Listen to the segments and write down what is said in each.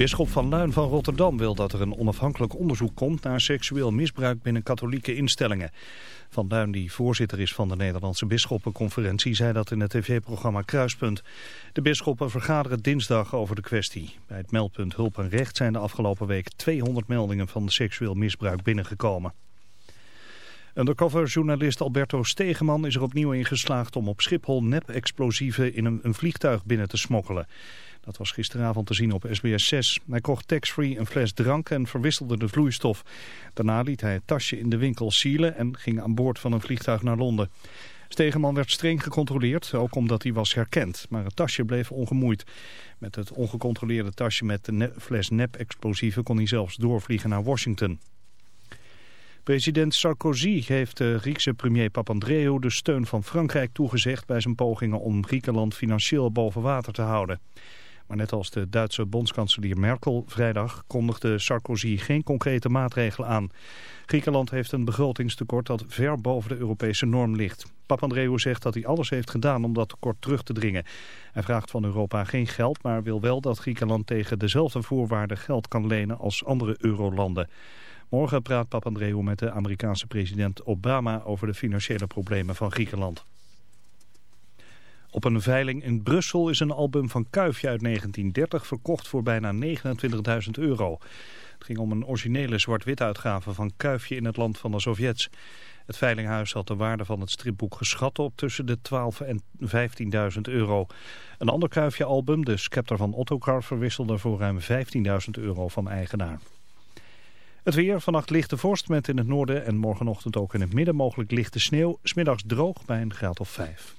Bisschop van Luin van Rotterdam wil dat er een onafhankelijk onderzoek komt naar seksueel misbruik binnen katholieke instellingen. Van Luin, die voorzitter is van de Nederlandse Bisschoppenconferentie, zei dat in het tv-programma Kruispunt. De bisschoppen vergaderen dinsdag over de kwestie. Bij het meldpunt Hulp en Recht zijn de afgelopen week 200 meldingen van seksueel misbruik binnengekomen. Undercover-journalist Alberto Stegeman is er opnieuw in geslaagd om op Schiphol nep-explosieven in een vliegtuig binnen te smokkelen. Dat was gisteravond te zien op SBS 6. Hij kocht tax-free een fles drank en verwisselde de vloeistof. Daarna liet hij het tasje in de winkel sealen en ging aan boord van een vliegtuig naar Londen. Stegeman werd streng gecontroleerd, ook omdat hij was herkend. Maar het tasje bleef ongemoeid. Met het ongecontroleerde tasje met de fles nep-explosieven kon hij zelfs doorvliegen naar Washington. President Sarkozy heeft de Griekse premier Papandreou de steun van Frankrijk toegezegd bij zijn pogingen om Griekenland financieel boven water te houden. Maar net als de Duitse bondskanselier Merkel vrijdag kondigde Sarkozy geen concrete maatregelen aan. Griekenland heeft een begrotingstekort dat ver boven de Europese norm ligt. Papandreou zegt dat hij alles heeft gedaan om dat tekort terug te dringen. Hij vraagt van Europa geen geld, maar wil wel dat Griekenland tegen dezelfde voorwaarden geld kan lenen als andere eurolanden. Morgen praat Papandreou met de Amerikaanse president Obama over de financiële problemen van Griekenland. Op een veiling in Brussel is een album van Kuifje uit 1930 verkocht voor bijna 29.000 euro. Het ging om een originele zwart-wit uitgave van Kuifje in het land van de Sovjets. Het veilinghuis had de waarde van het stripboek geschat op tussen de 12 en 15.000 euro. Een ander Kuifje-album, de Scepter van Ottokar, verwisselde voor ruim 15.000 euro van eigenaar. Het weer, vannacht lichte vorst met in het noorden en morgenochtend ook in het midden mogelijk lichte sneeuw. Smiddags droog bij een graad of 5.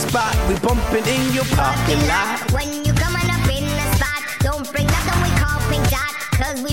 Spot. We bumping in your parking lot. When you coming up in the spot, don't bring nothing we call pink dot, cause we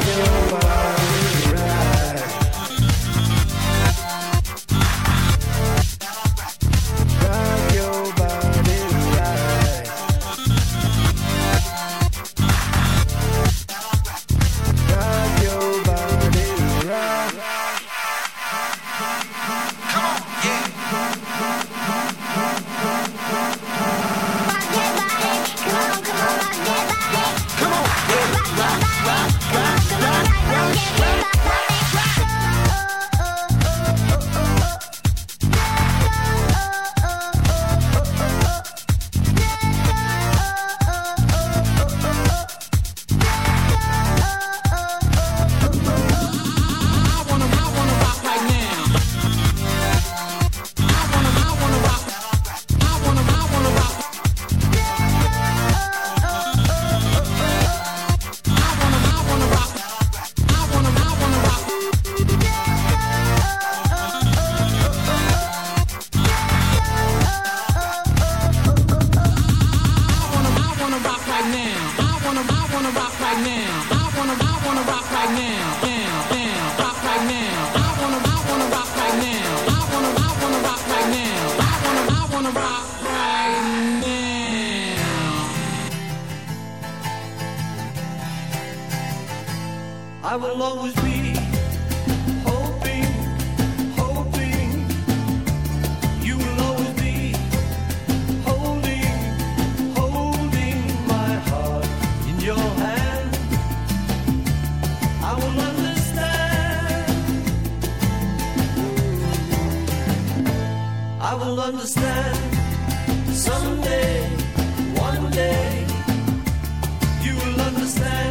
Understand.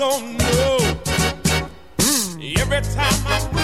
don't know. Every time I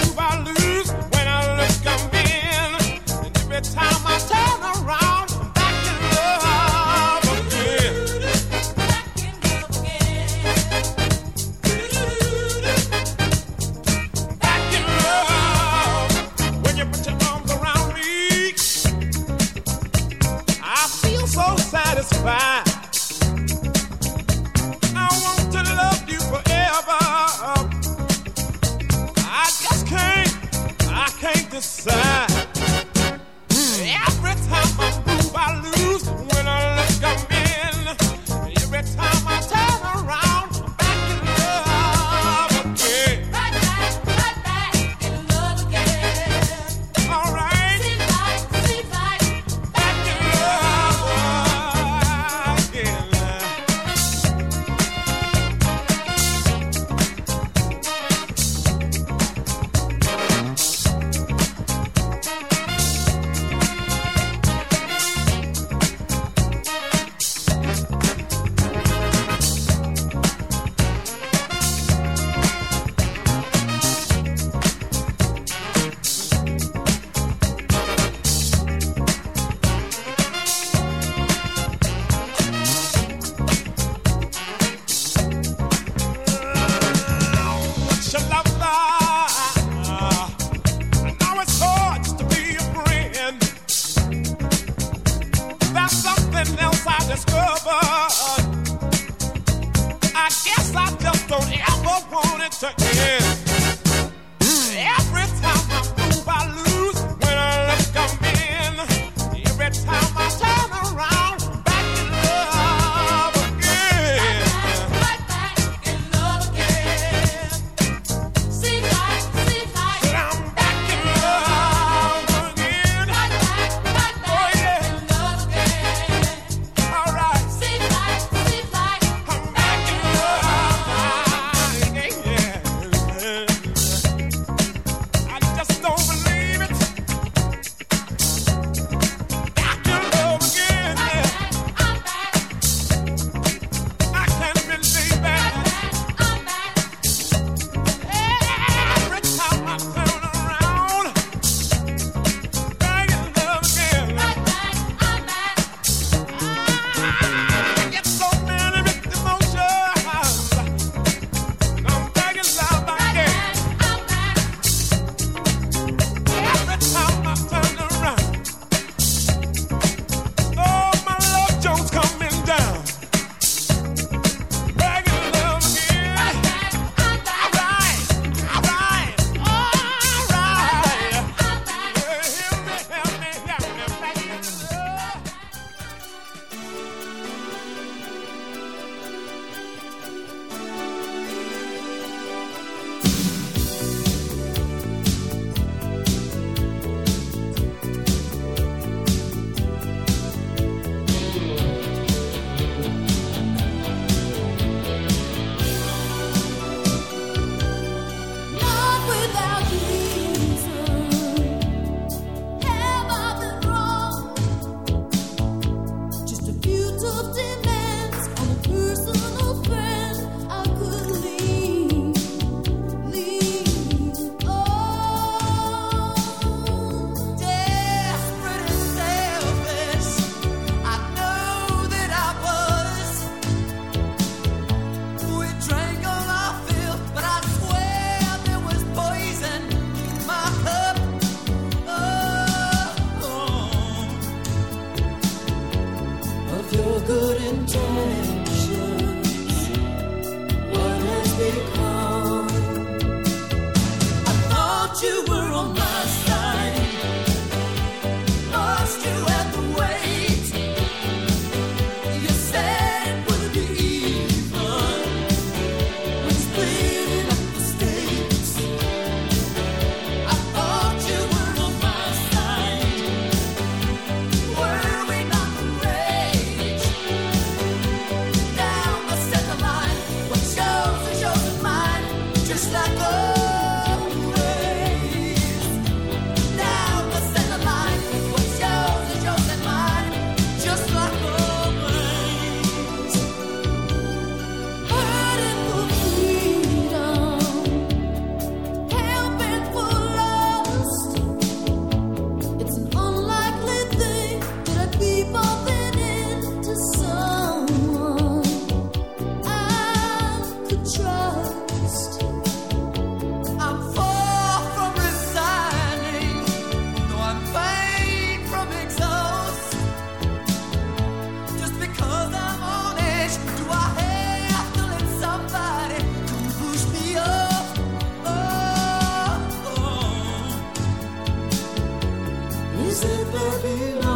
se te vira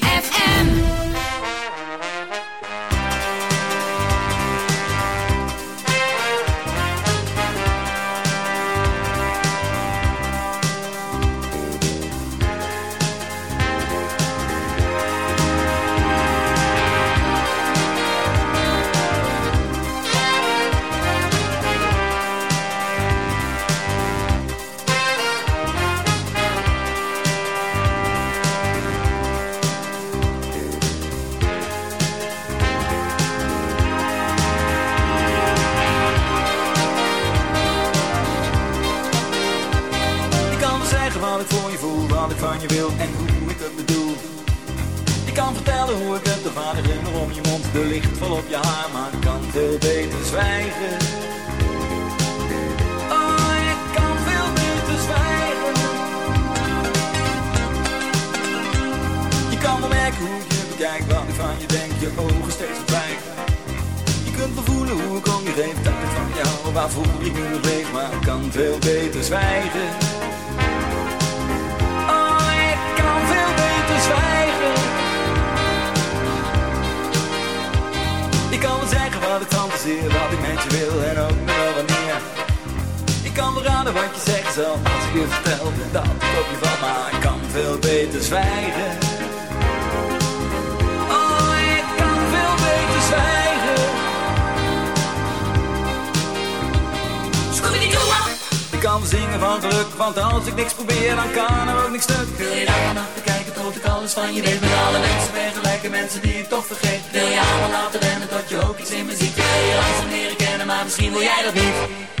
hoe ik het, de vader om je mond, de licht vol op je haar, maar kan veel beter zwijgen. Oh, ik kan veel beter zwijgen. Je kan wel merken hoe je bekijkt, wat ik van je denk, je ogen steeds verdwijnt. Je kunt wel voelen hoe ik om je heen, dat ik van jou, waar voel ik nu nog leef, maar ik kan veel beter zwijgen. Ik kan wel zeggen wat ik fantaseer, wat ik met je wil en ook nog wel wanneer. Ik kan wel raden wat je zegt zal als ik je vertel dat ik op je maar ik kan veel beter zwijgen. Oh, ik kan veel beter zwijgen. Ik kan zingen van geluk, want als ik niks probeer, dan kan er ook niks stuk. Wil je daar? vergroot ik alles van je weet Met alle mensen ben gelijke mensen die ik toch vergeet. Wil je allemaal laten rennen tot je ook iets in me ziet Wil je langzaam leren kennen, maar misschien wil jij dat niet?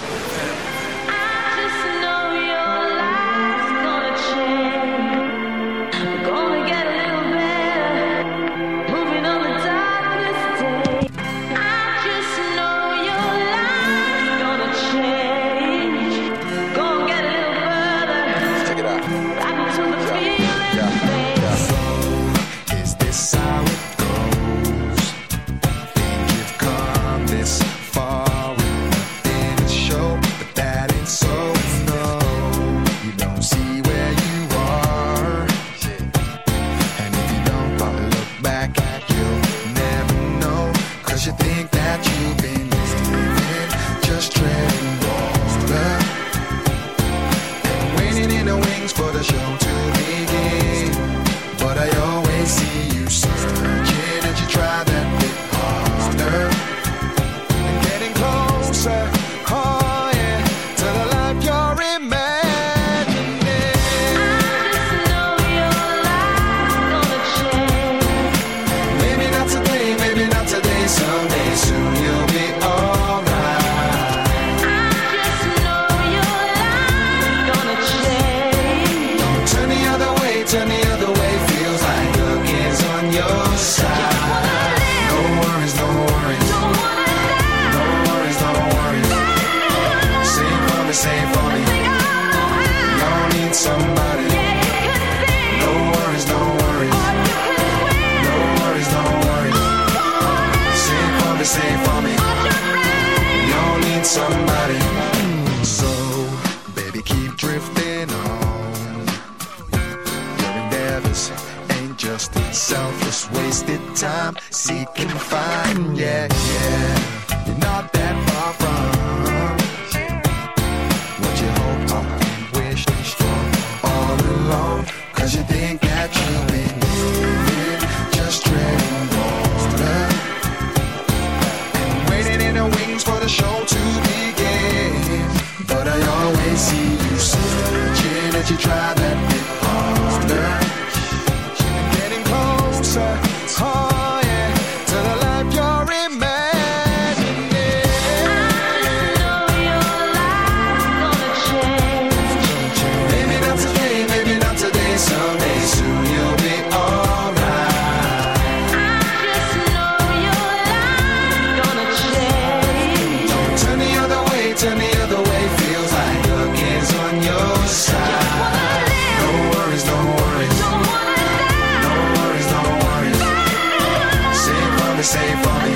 to save for me.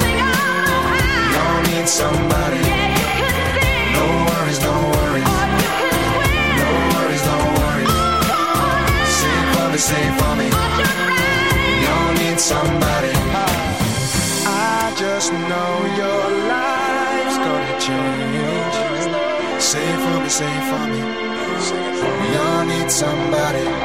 You all need somebody. No worries, no worries. No worries, no worries. Save for me, save for me. You all need somebody. I just know your life's gonna change. Save for me, save for me. We all need somebody.